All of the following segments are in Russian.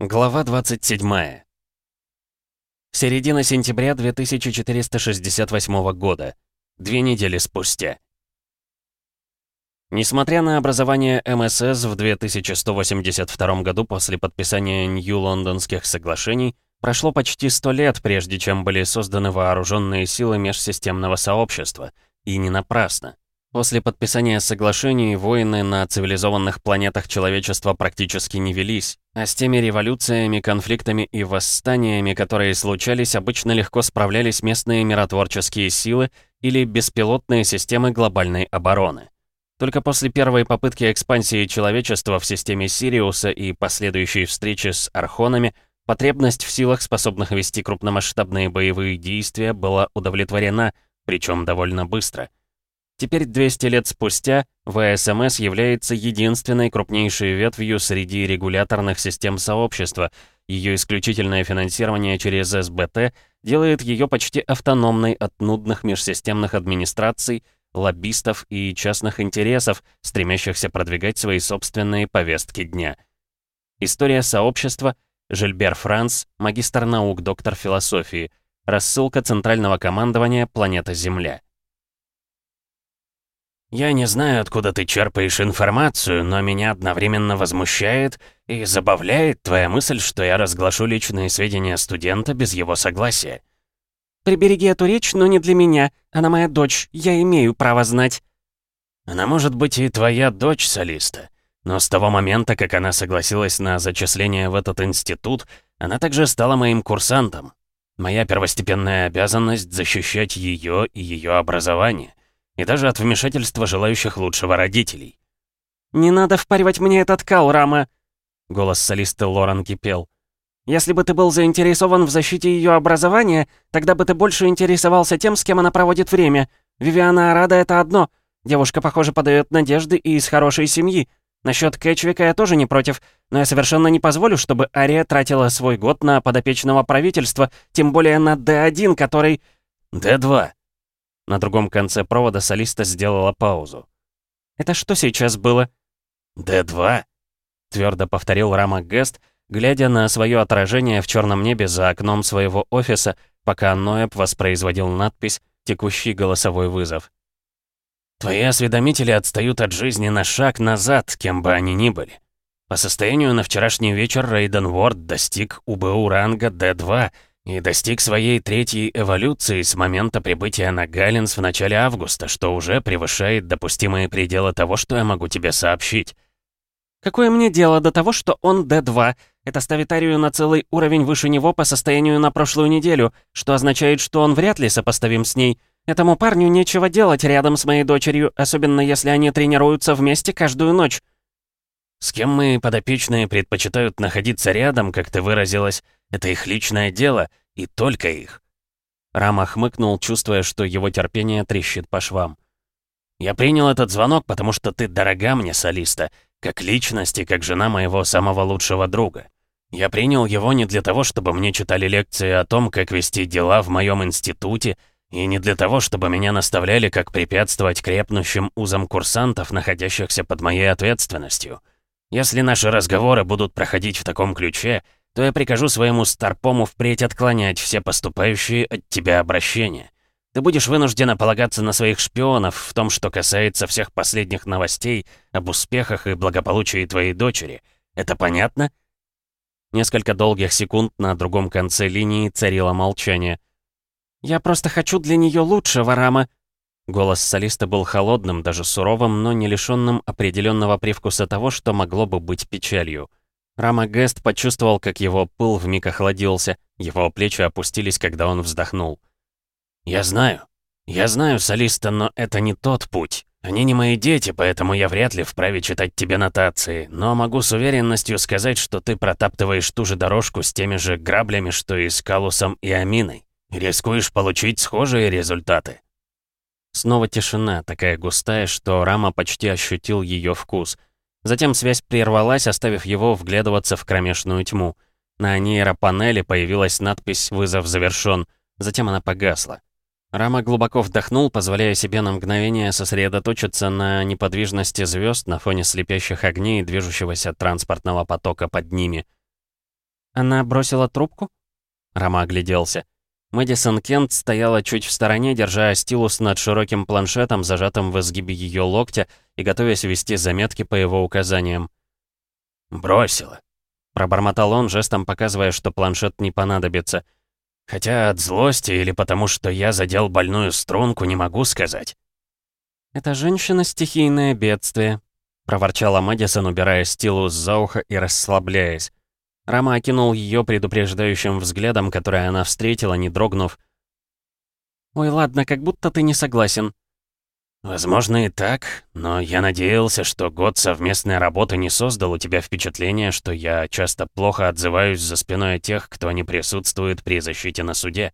Глава 27. Середина сентября 2468 года. Две недели спустя. Несмотря на образование МСС в 2182 году после подписания Нью-Лондонских соглашений, прошло почти сто лет, прежде чем были созданы вооруженные силы межсистемного сообщества. И не напрасно. После подписания соглашений войны на цивилизованных планетах человечества практически не велись, а с теми революциями, конфликтами и восстаниями, которые случались, обычно легко справлялись местные миротворческие силы или беспилотные системы глобальной обороны. Только после первой попытки экспансии человечества в системе Сириуса и последующей встречи с архонами потребность в силах, способных вести крупномасштабные боевые действия, была удовлетворена, причем довольно быстро – Теперь, 200 лет спустя, ВСМС является единственной крупнейшей ветвью среди регуляторных систем сообщества. Ее исключительное финансирование через СБТ делает ее почти автономной от нудных межсистемных администраций, лоббистов и частных интересов, стремящихся продвигать свои собственные повестки дня. История сообщества, Жильбер Франц, магистр наук, доктор философии, рассылка Центрального командования «Планета Земля». «Я не знаю, откуда ты черпаешь информацию, но меня одновременно возмущает и забавляет твоя мысль, что я разглашу личные сведения студента без его согласия». «Прибереги эту речь, но не для меня. Она моя дочь, я имею право знать». «Она может быть и твоя дочь, солиста, но с того момента, как она согласилась на зачисление в этот институт, она также стала моим курсантом. Моя первостепенная обязанность — защищать ее и ее образование» и даже от вмешательства желающих лучшего родителей. «Не надо впаривать мне этот кал, Рама!» Голос солиста Лоран кипел. «Если бы ты был заинтересован в защите ее образования, тогда бы ты больше интересовался тем, с кем она проводит время. Вивиана Арада — это одно. Девушка, похоже, подает надежды и из хорошей семьи. Насчет Кэтчвика я тоже не против, но я совершенно не позволю, чтобы Ария тратила свой год на подопечного правительства, тем более на Д1, который...» «Д2», на другом конце провода солиста сделала паузу. «Это что сейчас было?» «Д-2», — твердо повторил Рама Гест, глядя на свое отражение в черном небе за окном своего офиса, пока Ноэб воспроизводил надпись «Текущий голосовой вызов». «Твои осведомители отстают от жизни на шаг назад, кем бы они ни были. По состоянию на вчерашний вечер Рейден Уорд достиг УБУ ранга Д-2 и достиг своей третьей эволюции с момента прибытия на Галлинс в начале августа, что уже превышает допустимые пределы того, что я могу тебе сообщить. Какое мне дело до того, что он D2? Это ставит Арию на целый уровень выше него по состоянию на прошлую неделю, что означает, что он вряд ли сопоставим с ней. Этому парню нечего делать рядом с моей дочерью, особенно если они тренируются вместе каждую ночь. С кем мои подопечные предпочитают находиться рядом, как ты выразилась, это их личное дело, и только их. Рама хмыкнул, чувствуя, что его терпение трещит по швам. «Я принял этот звонок, потому что ты дорога мне, солиста, как личность и как жена моего самого лучшего друга. Я принял его не для того, чтобы мне читали лекции о том, как вести дела в моем институте, и не для того, чтобы меня наставляли, как препятствовать крепнущим узам курсантов, находящихся под моей ответственностью. Если наши разговоры будут проходить в таком ключе, то я прикажу своему старпому впредь отклонять все поступающие от тебя обращения. Ты будешь вынуждена полагаться на своих шпионов в том, что касается всех последних новостей об успехах и благополучии твоей дочери. Это понятно?» Несколько долгих секунд на другом конце линии царило молчание. «Я просто хочу для нее лучшего, Рама», Голос солиста был холодным, даже суровым, но не лишенным определенного привкуса того, что могло бы быть печалью. Рама Гест почувствовал, как его пыл вмиг охладился, его плечи опустились, когда он вздохнул. «Я знаю. Я знаю, солиста, но это не тот путь. Они не мои дети, поэтому я вряд ли вправе читать тебе нотации, но могу с уверенностью сказать, что ты протаптываешь ту же дорожку с теми же граблями, что и с Калусом и Аминой. Рискуешь получить схожие результаты». Снова тишина, такая густая, что Рама почти ощутил ее вкус. Затем связь прервалась, оставив его вглядываться в кромешную тьму. На нейропанели появилась надпись «Вызов завершен». Затем она погасла. Рама глубоко вдохнул, позволяя себе на мгновение сосредоточиться на неподвижности звезд на фоне слепящих огней и движущегося транспортного потока под ними. Она бросила трубку? Рома огляделся. Мэдисон Кент стояла чуть в стороне, держа стилус над широким планшетом, зажатым в изгибе ее локтя, и готовясь вести заметки по его указаниям. «Бросила», — пробормотал он, жестом показывая, что планшет не понадобится. «Хотя от злости или потому, что я задел больную струнку, не могу сказать». «Эта женщина — стихийное бедствие», — проворчала Мэдисон, убирая стилус за ухо и расслабляясь. Рама окинул ее предупреждающим взглядом, который она встретила, не дрогнув. «Ой, ладно, как будто ты не согласен». «Возможно и так, но я надеялся, что год совместной работы не создал у тебя впечатление, что я часто плохо отзываюсь за спиной тех, кто не присутствует при защите на суде».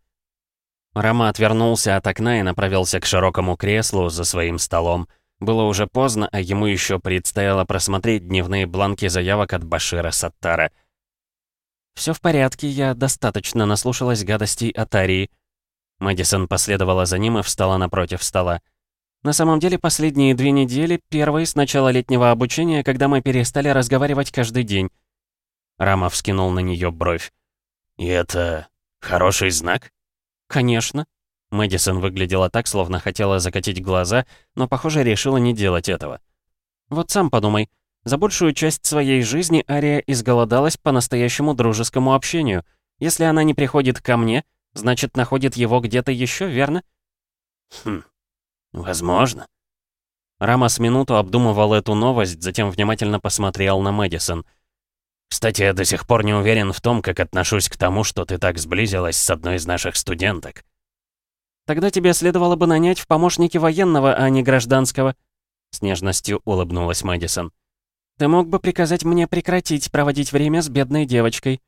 Рама отвернулся от окна и направился к широкому креслу за своим столом. Было уже поздно, а ему еще предстояло просмотреть дневные бланки заявок от Башира Саттара — «Все в порядке, я достаточно наслушалась гадостей от Арии». Мэдисон последовала за ним и встала напротив стола. «На самом деле, последние две недели, первые с начала летнего обучения, когда мы перестали разговаривать каждый день». Рама вскинул на нее бровь. «И это хороший знак?» «Конечно». Мэдисон выглядела так, словно хотела закатить глаза, но, похоже, решила не делать этого. «Вот сам подумай, за большую часть своей жизни Ария изголодалась по настоящему дружескому общению. Если она не приходит ко мне, значит, находит его где-то еще, верно? Хм, возможно. Рама с минуту обдумывал эту новость, затем внимательно посмотрел на Мэдисон. «Кстати, я до сих пор не уверен в том, как отношусь к тому, что ты так сблизилась с одной из наших студенток». «Тогда тебе следовало бы нанять в помощники военного, а не гражданского», — с нежностью улыбнулась Мэдисон. Ты мог бы приказать мне прекратить проводить время с бедной девочкой».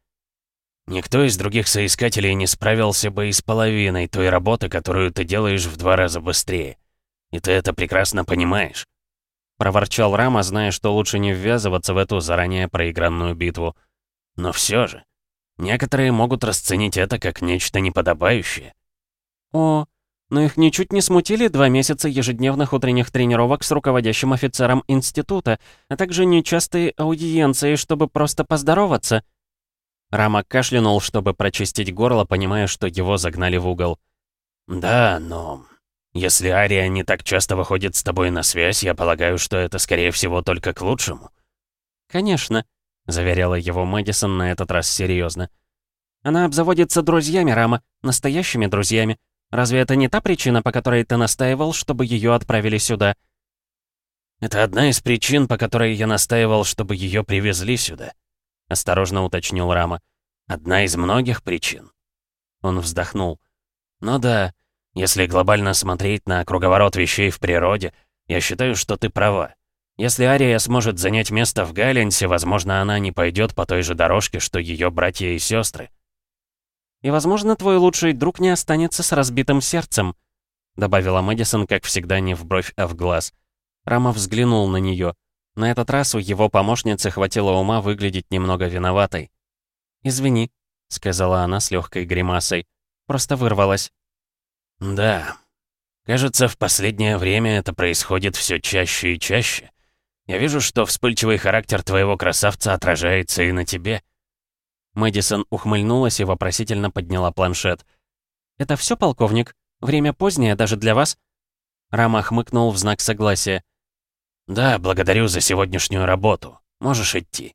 «Никто из других соискателей не справился бы и с половиной той работы, которую ты делаешь в два раза быстрее. И ты это прекрасно понимаешь». Проворчал Рама, зная, что лучше не ввязываться в эту заранее проигранную битву. «Но все же, некоторые могут расценить это как нечто неподобающее». «О, но их ничуть не смутили два месяца ежедневных утренних тренировок с руководящим офицером института, а также нечастые аудиенции, чтобы просто поздороваться. Рама кашлянул, чтобы прочистить горло, понимая, что его загнали в угол. «Да, но... Если Ария не так часто выходит с тобой на связь, я полагаю, что это, скорее всего, только к лучшему». «Конечно», — заверяла его Мэдисон на этот раз серьезно. «Она обзаводится друзьями, Рама, настоящими друзьями. Разве это не та причина, по которой ты настаивал, чтобы ее отправили сюда?» «Это одна из причин, по которой я настаивал, чтобы ее привезли сюда», — осторожно уточнил Рама. «Одна из многих причин». Он вздохнул. «Ну да, если глобально смотреть на круговорот вещей в природе, я считаю, что ты права. Если Ария сможет занять место в Галенсе, возможно, она не пойдет по той же дорожке, что ее братья и сестры. И, возможно, твой лучший друг не останется с разбитым сердцем», добавила Мэдисон, как всегда, не в бровь, а в глаз. Рама взглянул на нее. На этот раз у его помощницы хватило ума выглядеть немного виноватой. «Извини», — сказала она с легкой гримасой. «Просто вырвалась». «Да. Кажется, в последнее время это происходит все чаще и чаще. Я вижу, что вспыльчивый характер твоего красавца отражается и на тебе». Мэдисон ухмыльнулась и вопросительно подняла планшет. «Это все, полковник? Время позднее даже для вас?» Рама хмыкнул в знак согласия. «Да, благодарю за сегодняшнюю работу. Можешь идти».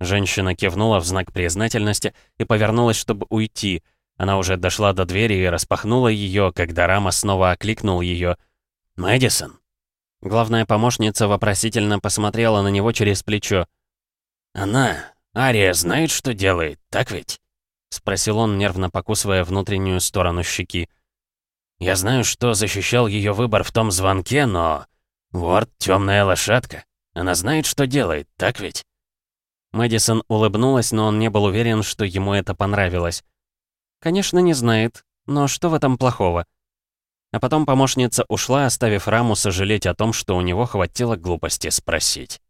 Женщина кивнула в знак признательности и повернулась, чтобы уйти. Она уже дошла до двери и распахнула ее, когда Рама снова окликнул ее. «Мэдисон?» Главная помощница вопросительно посмотрела на него через плечо. «Она, «Ария знает, что делает, так ведь?» — спросил он, нервно покусывая внутреннюю сторону щеки. «Я знаю, что защищал ее выбор в том звонке, но... Вот темная лошадка. Она знает, что делает, так ведь?» Мэдисон улыбнулась, но он не был уверен, что ему это понравилось. «Конечно, не знает, но что в этом плохого?» А потом помощница ушла, оставив Раму сожалеть о том, что у него хватило глупости спросить.